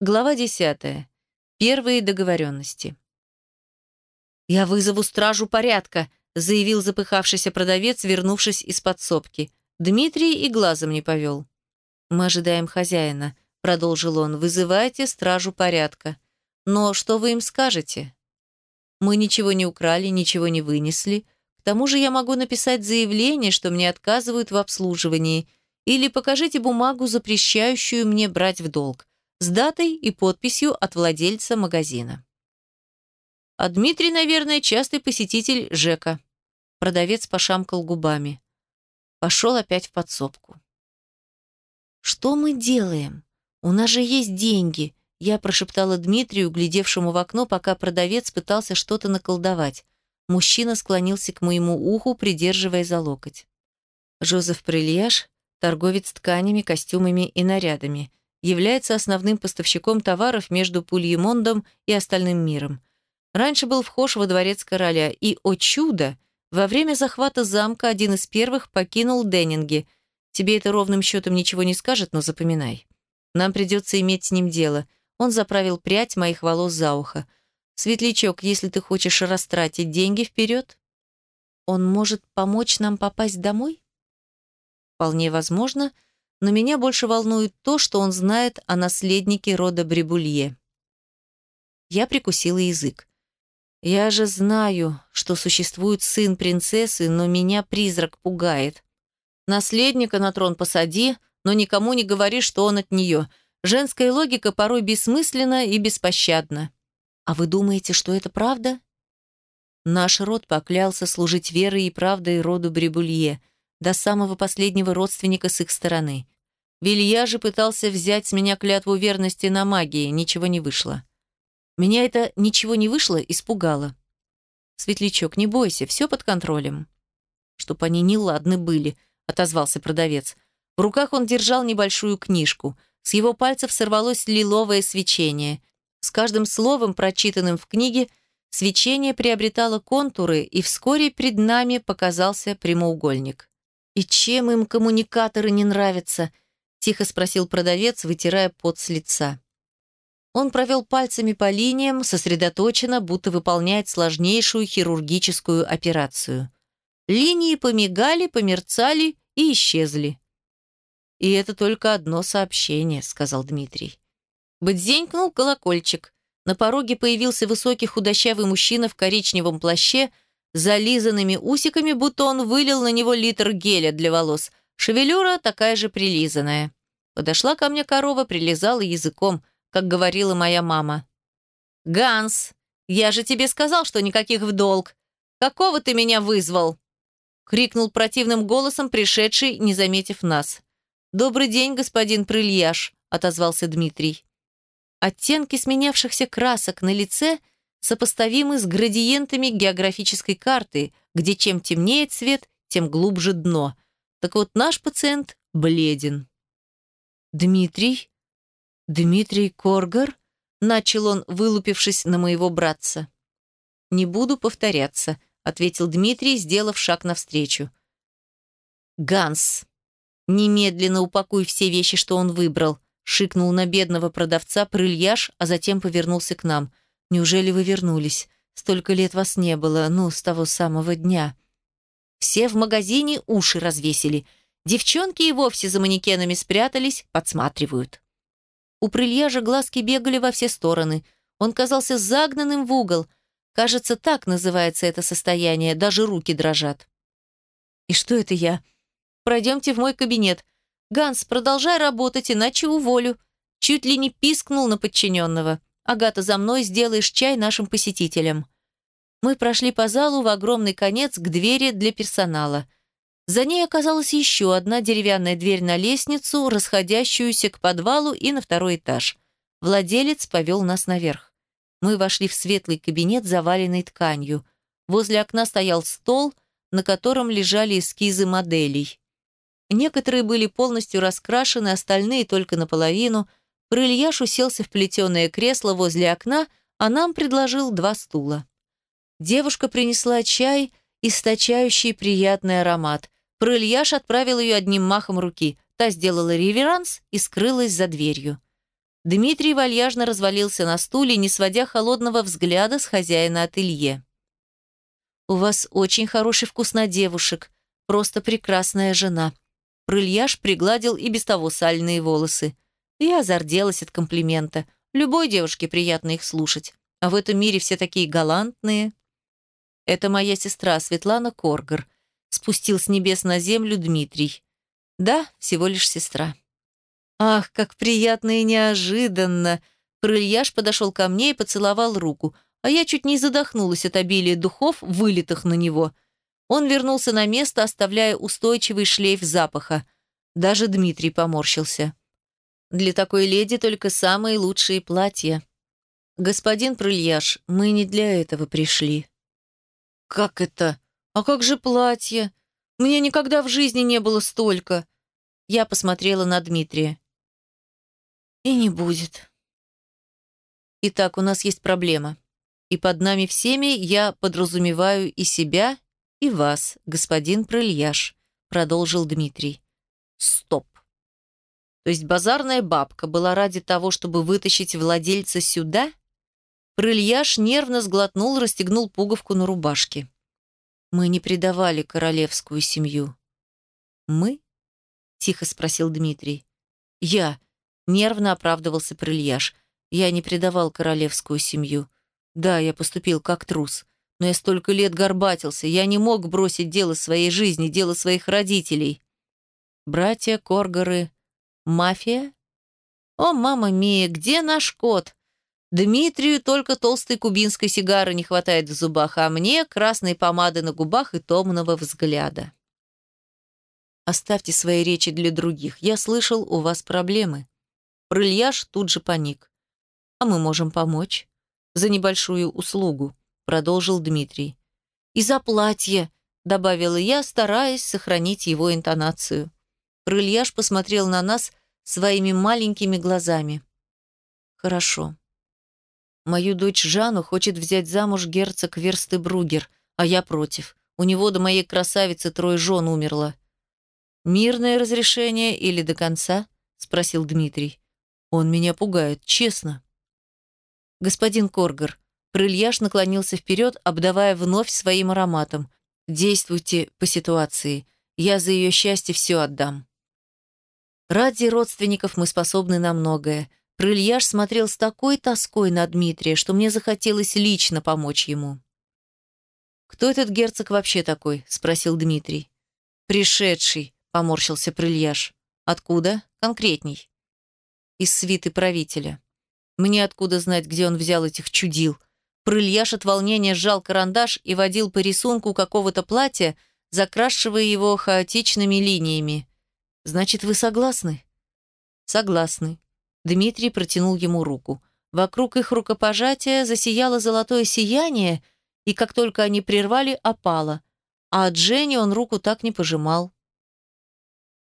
Глава 10. Первые договоренности. «Я вызову стражу порядка», — заявил запыхавшийся продавец, вернувшись из подсобки. Дмитрий и глазом не повел. «Мы ожидаем хозяина», — продолжил он. «Вызывайте стражу порядка. Но что вы им скажете?» «Мы ничего не украли, ничего не вынесли. К тому же я могу написать заявление, что мне отказывают в обслуживании, или покажите бумагу, запрещающую мне брать в долг, с датой и подписью от владельца магазина». А Дмитрий, наверное, частый посетитель Жека. Продавец пошамкал губами. Пошел опять в подсобку. «Что мы делаем? У нас же есть деньги», я прошептала Дмитрию, глядевшему в окно, пока продавец пытался что-то наколдовать. Мужчина склонился к моему уху, придерживая за локоть. Жозеф Прильяш, торговец тканями, костюмами и нарядами, является основным поставщиком товаров между Пульемондом и остальным миром. Раньше был вхож во дворец короля, и, о чудо, во время захвата замка один из первых покинул Деннинги. Тебе это ровным счетом ничего не скажет, но запоминай. Нам придется иметь с ним дело. Он заправил прядь моих волос за ухо. Светлячок, если ты хочешь растратить деньги, вперед. Он может помочь нам попасть домой? Вполне возможно, но меня больше волнует то, что он знает о наследнике рода Брибулье. Я прикусила язык. Я же знаю, что существует сын принцессы, но меня призрак пугает. Наследника на трон посади, но никому не говори, что он от нее. Женская логика порой бессмысленна и беспощадна. А вы думаете, что это правда? Наш род поклялся служить верой и правдой роду Брибулье, до самого последнего родственника с их стороны. Вилья же пытался взять с меня клятву верности на магии, ничего не вышло. Меня это ничего не вышло, испугало. «Светлячок, не бойся, все под контролем». «Чтоб они неладны были», — отозвался продавец. В руках он держал небольшую книжку. С его пальцев сорвалось лиловое свечение. С каждым словом, прочитанным в книге, свечение приобретало контуры, и вскоре перед нами показался прямоугольник. «И чем им коммуникаторы не нравятся?» — тихо спросил продавец, вытирая пот с лица. Он провел пальцами по линиям, сосредоточенно, будто выполняет сложнейшую хирургическую операцию. Линии помигали, померцали и исчезли. «И это только одно сообщение», — сказал Дмитрий. Бдзенькнул колокольчик. На пороге появился высокий худощавый мужчина в коричневом плаще, зализанными усиками, будто он вылил на него литр геля для волос. Шевелюра такая же прилизанная. Подошла ко мне корова, прилизала языком — как говорила моя мама. «Ганс, я же тебе сказал, что никаких в долг. Какого ты меня вызвал?» крикнул противным голосом пришедший, не заметив нас. «Добрый день, господин Прильяш», — отозвался Дмитрий. Оттенки сменявшихся красок на лице сопоставимы с градиентами географической карты, где чем темнее цвет, тем глубже дно. Так вот наш пациент бледен. «Дмитрий?» «Дмитрий Коргар?» — начал он, вылупившись на моего братца. «Не буду повторяться», — ответил Дмитрий, сделав шаг навстречу. «Ганс, немедленно упакуй все вещи, что он выбрал», — шикнул на бедного продавца прыльяж, а затем повернулся к нам. «Неужели вы вернулись? Столько лет вас не было, ну, с того самого дня». Все в магазине уши развесили. Девчонки и вовсе за манекенами спрятались, подсматривают. У Прильяжа глазки бегали во все стороны. Он казался загнанным в угол. Кажется, так называется это состояние, даже руки дрожат. «И что это я?» «Пройдемте в мой кабинет. Ганс, продолжай работать, иначе уволю». Чуть ли не пискнул на подчиненного. «Агата, за мной сделаешь чай нашим посетителям». Мы прошли по залу в огромный конец к двери для персонала – за ней оказалась еще одна деревянная дверь на лестницу, расходящуюся к подвалу и на второй этаж. Владелец повел нас наверх. Мы вошли в светлый кабинет, заваленный тканью. Возле окна стоял стол, на котором лежали эскизы моделей. Некоторые были полностью раскрашены, остальные только наполовину. Прыльяш уселся в плетеное кресло возле окна, а нам предложил два стула. Девушка принесла чай, источающий приятный аромат. Прыльяш отправил ее одним махом руки. Та сделала реверанс и скрылась за дверью. Дмитрий вальяжно развалился на стуле, не сводя холодного взгляда с хозяина ателье. «У вас очень хороший вкус на девушек. Просто прекрасная жена». Прыльяж пригладил и без того сальные волосы. Я зарделась от комплимента. Любой девушке приятно их слушать. А в этом мире все такие галантные. Это моя сестра Светлана Коргар. Спустил с небес на землю Дмитрий. Да, всего лишь сестра. Ах, как приятно и неожиданно. Прыльяж подошел ко мне и поцеловал руку, а я чуть не задохнулась от обилия духов, вылитых на него. Он вернулся на место, оставляя устойчивый шлейф запаха. Даже Дмитрий поморщился. Для такой леди только самые лучшие платья. Господин Прыльяш, мы не для этого пришли. Как это? А как же платье? Мне никогда в жизни не было столько. Я посмотрела на Дмитрия. И не будет. Итак, у нас есть проблема. И под нами всеми я подразумеваю и себя, и вас, господин Прыльяш, продолжил Дмитрий. Стоп. То есть базарная бабка была ради того, чтобы вытащить владельца сюда? Прыльяш нервно сглотнул, расстегнул пуговку на рубашке. Мы не предавали королевскую семью. Мы? Тихо спросил Дмитрий. Я. Нервно оправдывался Прыльяш. Я не предавал королевскую семью. Да, я поступил как трус. Но я столько лет горбатился. Я не мог бросить дело своей жизни, дело своих родителей. Братья Коргоры Мафия? О, мама мия, где наш кот? Дмитрию только толстой кубинской сигары не хватает в зубах, а мне красной помады на губах и томного взгляда. Оставьте свои речи для других. Я слышал, у вас проблемы. Прыльяж тут же паник. А мы можем помочь. За небольшую услугу, продолжил Дмитрий. И за платье, добавила я, стараясь сохранить его интонацию. Прыльяж посмотрел на нас своими маленькими глазами. «Хорошо. Мою дочь Жанну хочет взять замуж герцог Верстебругер, а я против. У него до моей красавицы трое жен умерло». «Мирное разрешение или до конца?» — спросил Дмитрий. «Он меня пугает, честно». «Господин Коргар», Прыльяш наклонился вперед, обдавая вновь своим ароматом. «Действуйте по ситуации. Я за ее счастье все отдам». Ради родственников мы способны на многое. Прыльяж смотрел с такой тоской на Дмитрия, что мне захотелось лично помочь ему. «Кто этот герцог вообще такой?» – спросил Дмитрий. «Пришедший», – поморщился Прыльяж. «Откуда? Конкретней». «Из свиты правителя. Мне откуда знать, где он взял этих чудил?» Прыльяж от волнения сжал карандаш и водил по рисунку какого-то платья, закрашивая его хаотичными линиями. Значит, вы согласны? Согласны. Дмитрий протянул ему руку. Вокруг их рукопожатия засияло золотое сияние, и как только они прервали, опало. А от Жени он руку так не пожимал.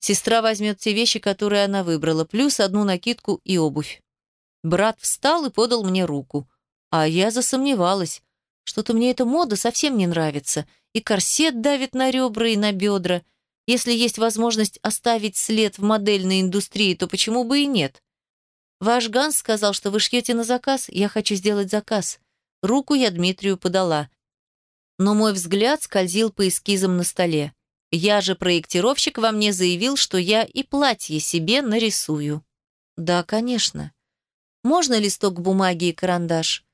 Сестра возьмет те вещи, которые она выбрала, плюс одну накидку и обувь. Брат встал и подал мне руку. А я засомневалась. Что-то мне эта мода совсем не нравится. И корсет давит на ребра и на бедра, если есть возможность оставить след в модельной индустрии, то почему бы и нет? Ваш Ганс сказал, что вы шьете на заказ, я хочу сделать заказ. Руку я Дмитрию подала. Но мой взгляд скользил по эскизам на столе. Я же проектировщик во мне заявил, что я и платье себе нарисую. Да, конечно. Можно листок бумаги и карандаш?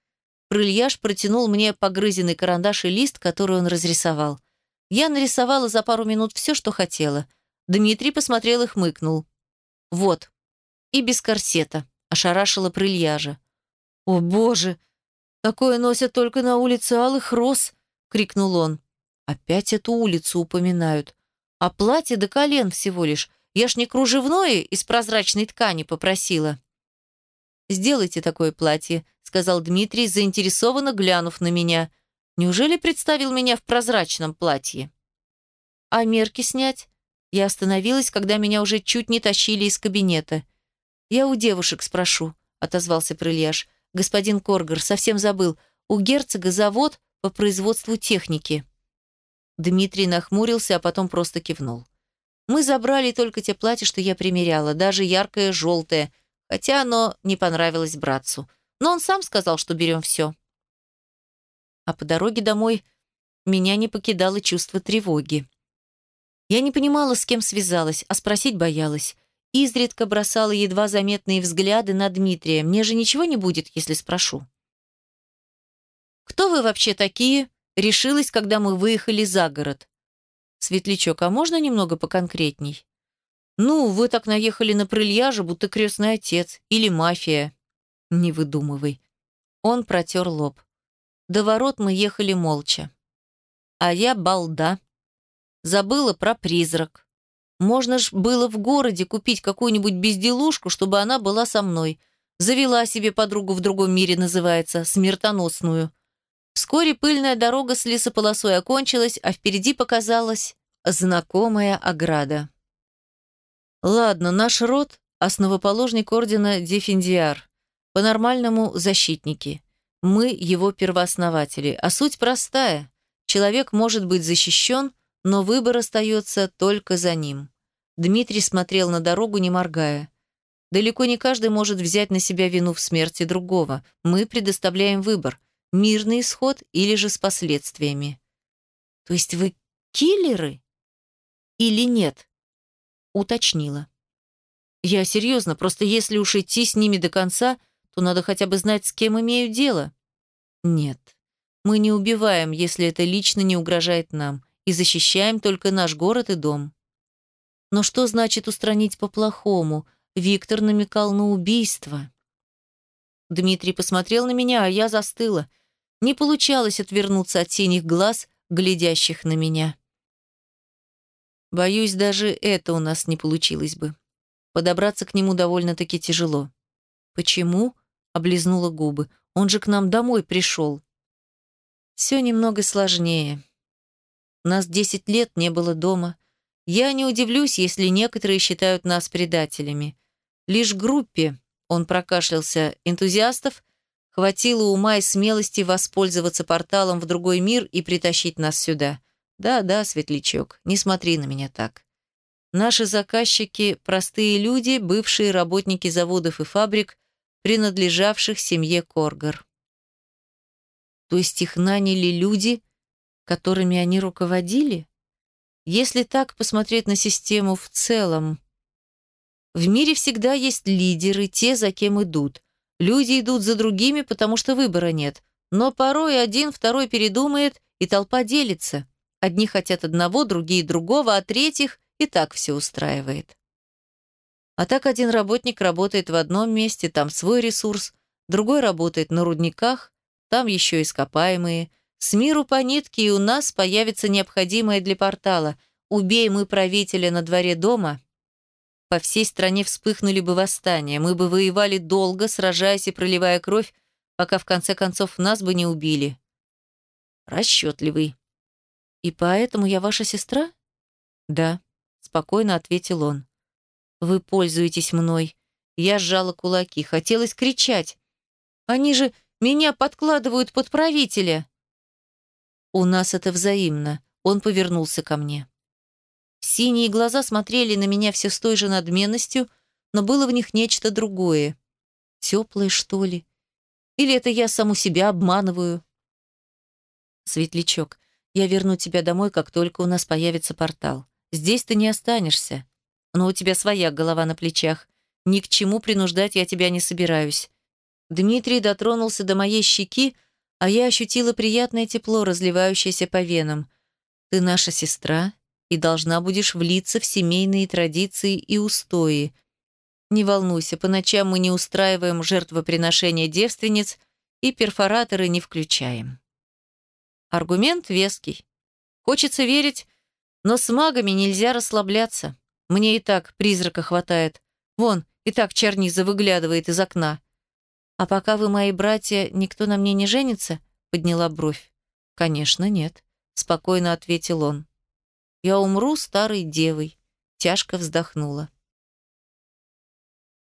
Прыльяж протянул мне погрызенный карандаш и лист, который он разрисовал. Я нарисовала за пару минут все, что хотела. Дмитрий посмотрел и хмыкнул. «Вот. И без корсета», — ошарашила прыльяжа. «О, боже! Такое носят только на улице Алых Роз!» — крикнул он. «Опять эту улицу упоминают. А платье до колен всего лишь. Я ж не кружевное из прозрачной ткани попросила». «Сделайте такое платье», — сказал Дмитрий, заинтересованно глянув на меня — Неужели представил меня в прозрачном платье? А мерки снять? Я остановилась, когда меня уже чуть не тащили из кабинета. Я у девушек спрошу, отозвался Прыльяш. Господин Коргар, совсем забыл. У герцога завод по производству техники. Дмитрий нахмурился, а потом просто кивнул. Мы забрали только те платья, что я примеряла, даже яркое желтое, хотя оно не понравилось братцу. Но он сам сказал, что берем все. А по дороге домой меня не покидало чувство тревоги. Я не понимала, с кем связалась, а спросить боялась. Изредка бросала едва заметные взгляды на Дмитрия. Мне же ничего не будет, если спрошу. «Кто вы вообще такие?» Решилась, когда мы выехали за город. «Светлячок, а можно немного поконкретней?» «Ну, вы так наехали на прильяжа, будто крестный отец. Или мафия». «Не выдумывай». Он протер лоб. До ворот мы ехали молча. А я балда. Забыла про призрак. Можно ж было в городе купить какую-нибудь безделушку, чтобы она была со мной. Завела себе подругу в другом мире, называется, смертоносную. Вскоре пыльная дорога с лесополосой окончилась, а впереди показалась знакомая ограда. Ладно, наш род – основоположник ордена Дефиндиар. По-нормальному – защитники. Мы – его первооснователи. А суть простая. Человек может быть защищен – но выбор остается только за ним. Дмитрий смотрел на дорогу, не моргая. Далеко не каждый может взять на себя вину в смерти другого. Мы предоставляем выбор – мирный исход или же с последствиями. То есть вы киллеры? Или нет? Уточнила. Я серьезно, просто если уж идти с ними до конца, то надо хотя бы знать, с кем имею дело. Нет, мы не убиваем, если это лично не угрожает нам и защищаем только наш город и дом. Но что значит устранить по-плохому? Виктор намекал на убийство. Дмитрий посмотрел на меня, а я застыла. Не получалось отвернуться от синих глаз, глядящих на меня. Боюсь, даже это у нас не получилось бы. Подобраться к нему довольно-таки тяжело. «Почему?» — облизнула губы. «Он же к нам домой пришел». «Все немного сложнее. Нас десять лет не было дома. Я не удивлюсь, если некоторые считают нас предателями. Лишь группе, он прокашлялся, энтузиастов, хватило ума и смелости воспользоваться порталом в другой мир и притащить нас сюда. Да-да, светлячок, не смотри на меня так. Наши заказчики – простые люди, бывшие работники заводов и фабрик, принадлежавших семье Коргар. То есть их наняли люди – которыми они руководили? Если так посмотреть на систему в целом, в мире всегда есть лидеры, те, за кем идут. Люди идут за другими, потому что выбора нет. Но порой один, второй передумает, и толпа делится. Одни хотят одного, другие другого, а третьих и так все устраивает. А так один работник работает в одном месте, там свой ресурс, другой работает на рудниках, там еще ископаемые – с миру по нитке, и у нас появится необходимое для портала. Убей мы правителя на дворе дома, по всей стране вспыхнули бы восстания. Мы бы воевали долго, сражаясь и проливая кровь, пока в конце концов нас бы не убили. Расчетливый. И поэтому я ваша сестра? Да, спокойно ответил он. Вы пользуетесь мной. Я сжала кулаки, хотелось кричать. Они же меня подкладывают под правителя. «У нас это взаимно». Он повернулся ко мне. Синие глаза смотрели на меня все с той же надменностью, но было в них нечто другое. Теплое, что ли? Или это я саму себя обманываю? Светлячок, я верну тебя домой, как только у нас появится портал. Здесь ты не останешься. Но у тебя своя голова на плечах. Ни к чему принуждать я тебя не собираюсь. Дмитрий дотронулся до моей щеки, а я ощутила приятное тепло, разливающееся по венам. Ты наша сестра и должна будешь влиться в семейные традиции и устои. Не волнуйся, по ночам мы не устраиваем жертвоприношения девственниц и перфораторы не включаем. Аргумент веский. Хочется верить, но с магами нельзя расслабляться. Мне и так призрака хватает. Вон, и так черниза выглядывает из окна. «А пока вы мои братья, никто на мне не женится?» — подняла бровь. «Конечно, нет», — спокойно ответил он. «Я умру старой девой», — тяжко вздохнула.